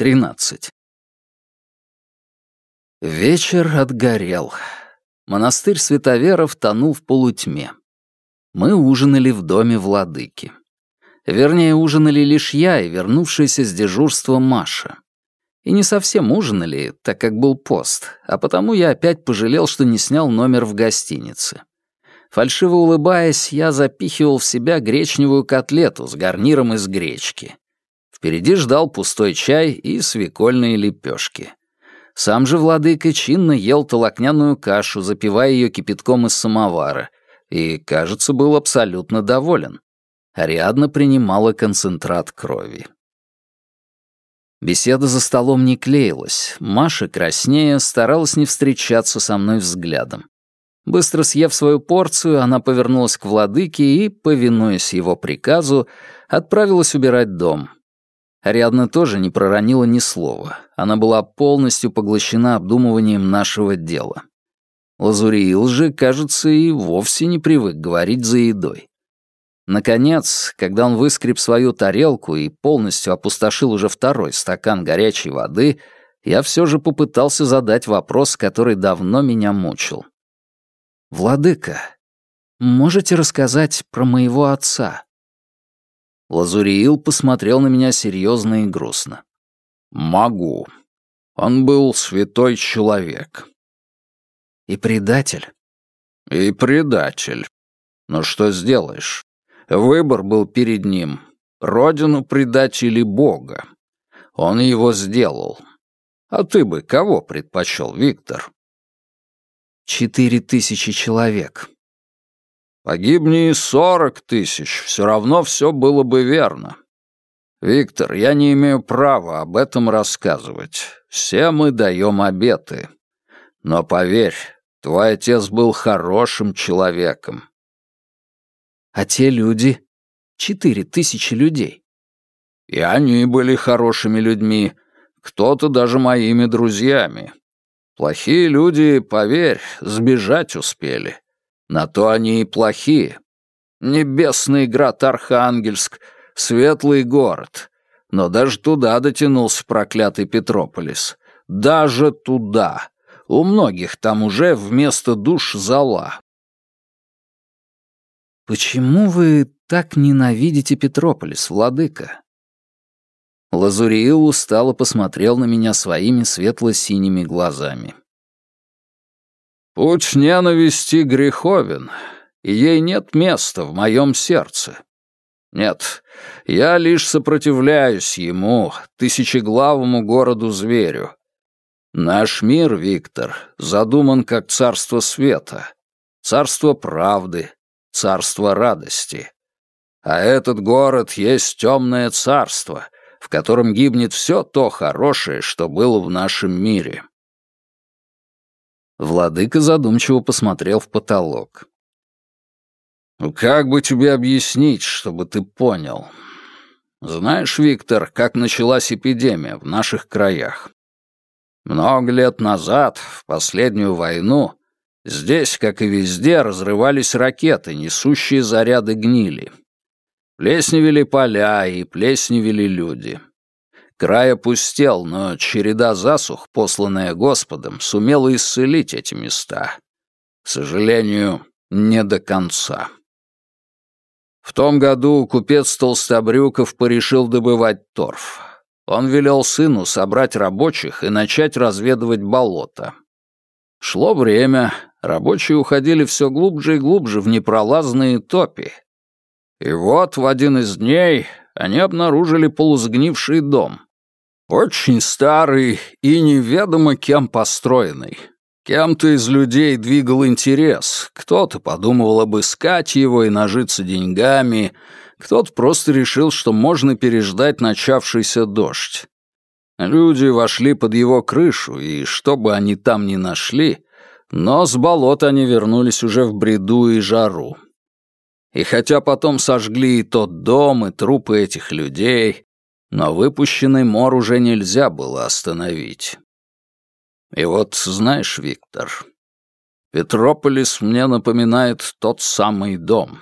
13. Вечер отгорел. Монастырь Световеров тонул в полутьме. Мы ужинали в доме владыки. Вернее, ужинали лишь я и вернувшаяся с дежурства Маша. И не совсем ужинали, так как был пост, а потому я опять пожалел, что не снял номер в гостинице. Фальшиво улыбаясь, я запихивал в себя гречневую котлету с гарниром из гречки. Впереди ждал пустой чай и свекольные лепешки. Сам же владыка чинно ел толокняную кашу, запивая ее кипятком из самовара, и, кажется, был абсолютно доволен. Ариадна принимала концентрат крови. Беседа за столом не клеилась. Маша, краснея, старалась не встречаться со мной взглядом. Быстро съев свою порцию, она повернулась к владыке и, повинуясь его приказу, отправилась убирать дом. Ариадна тоже не проронила ни слова. Она была полностью поглощена обдумыванием нашего дела. Лазуриил же, кажется, и вовсе не привык говорить за едой. Наконец, когда он выскреб свою тарелку и полностью опустошил уже второй стакан горячей воды, я все же попытался задать вопрос, который давно меня мучил. «Владыка, можете рассказать про моего отца?» Лазуриил посмотрел на меня серьезно и грустно. «Могу. Он был святой человек». «И предатель?» «И предатель. Но что сделаешь? Выбор был перед ним. Родину предать или Бога. Он его сделал. А ты бы кого предпочел, Виктор? Четыре тысячи человек. Погибни и сорок тысяч, все равно все было бы верно. Виктор, я не имею права об этом рассказывать. Все мы даем обеты. Но поверь, твой отец был хорошим человеком. А те люди — четыре тысячи людей. И они были хорошими людьми, кто-то даже моими друзьями. Плохие люди, поверь, сбежать успели. На то они и плохие. Небесный град Архангельск, светлый город. Но даже туда дотянулся проклятый Петрополис. Даже туда. У многих там уже вместо душ зала. «Почему вы так ненавидите Петрополис, владыка?» Лазуриил устало посмотрел на меня своими светло-синими глазами. «Путь ненависти греховен, и ей нет места в моем сердце. Нет, я лишь сопротивляюсь ему, тысячеглавому городу-зверю. Наш мир, Виктор, задуман как царство света, царство правды, царство радости. А этот город есть темное царство, в котором гибнет все то хорошее, что было в нашем мире. Владыка задумчиво посмотрел в потолок. «Ну, «Как бы тебе объяснить, чтобы ты понял? Знаешь, Виктор, как началась эпидемия в наших краях? Много лет назад, в последнюю войну, Здесь, как и везде, разрывались ракеты, несущие заряды гнили. Плесневели поля и плесневели люди. Край опустел, но череда засух, посланная Господом, сумела исцелить эти места. К сожалению, не до конца. В том году купец Толстобрюков порешил добывать торф. Он велел сыну собрать рабочих и начать разведывать болото. Шло время, рабочие уходили все глубже и глубже в непролазные топи. И вот в один из дней они обнаружили полусгнивший дом. Очень старый и неведомо кем построенный. Кем-то из людей двигал интерес, кто-то подумывал обыскать его и нажиться деньгами, кто-то просто решил, что можно переждать начавшийся дождь. Люди вошли под его крышу, и что бы они там ни нашли, но с болота они вернулись уже в бреду и жару. И хотя потом сожгли и тот дом, и трупы этих людей, но выпущенный мор уже нельзя было остановить. И вот, знаешь, Виктор, Петрополис мне напоминает тот самый дом.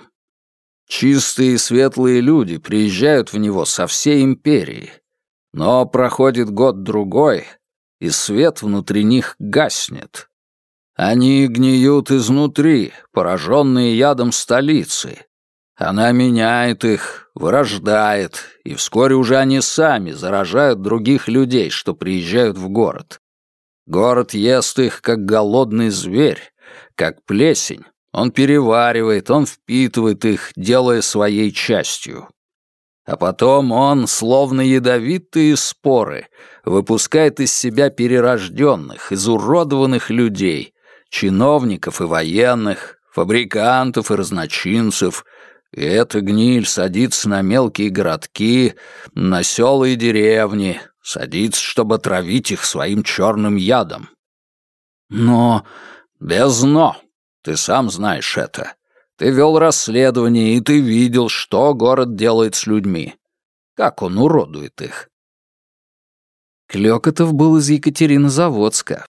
Чистые и светлые люди приезжают в него со всей империи. Но проходит год-другой, и свет внутри них гаснет. Они гниют изнутри, пораженные ядом столицы. Она меняет их, вырождает, и вскоре уже они сами заражают других людей, что приезжают в город. Город ест их, как голодный зверь, как плесень. Он переваривает, он впитывает их, делая своей частью. А потом он, словно ядовитые споры, выпускает из себя перерожденных, изуродованных людей, чиновников и военных, фабрикантов и разночинцев, и эта гниль садится на мелкие городки, на села и деревни, садится, чтобы отравить их своим черным ядом. Но без «но». Ты сам знаешь это. Ты вел расследование, и ты видел, что город делает с людьми. Как он уродует их. Клёкотов был из Екатеринозаводска.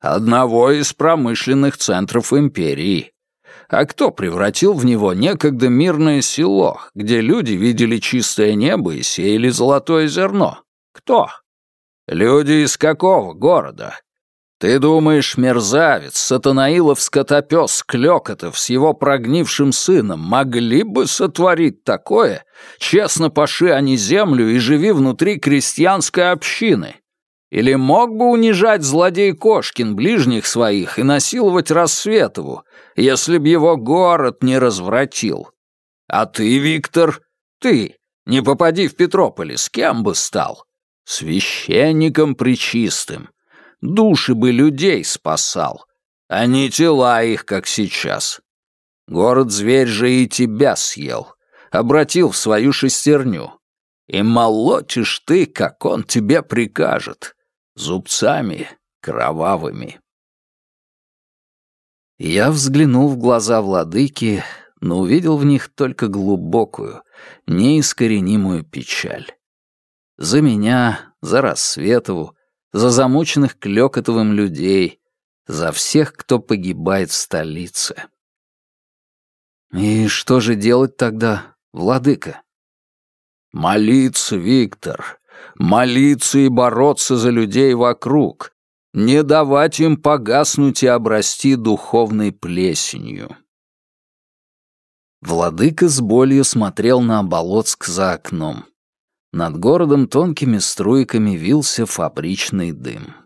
Одного из промышленных центров империи. А кто превратил в него некогда мирное село, где люди видели чистое небо и сеяли золотое зерно? Кто? Люди из какого города? Ты думаешь, мерзавец, сатанаилов скотопес Клёкотов с его прогнившим сыном могли бы сотворить такое, честно паши они землю и живи внутри крестьянской общины? Или мог бы унижать злодей Кошкин ближних своих и насиловать Рассветову, если б его город не развратил? А ты, Виктор, ты, не попади в Петрополис, кем бы стал? Священником причистым души бы людей спасал, а не тела их, как сейчас. Город-зверь же и тебя съел, обратил в свою шестерню. И молотишь ты, как он тебе прикажет, зубцами кровавыми. Я взглянул в глаза владыки, но увидел в них только глубокую, неискоренимую печаль. За меня, за Рассветову, за замученных Клёкотовым людей, за всех, кто погибает в столице. И что же делать тогда, владыка? Молиться, Виктор, молиться и бороться за людей вокруг, не давать им погаснуть и обрасти духовной плесенью. Владыка с болью смотрел на Оболоцк за окном. Над городом тонкими струйками вился фабричный дым.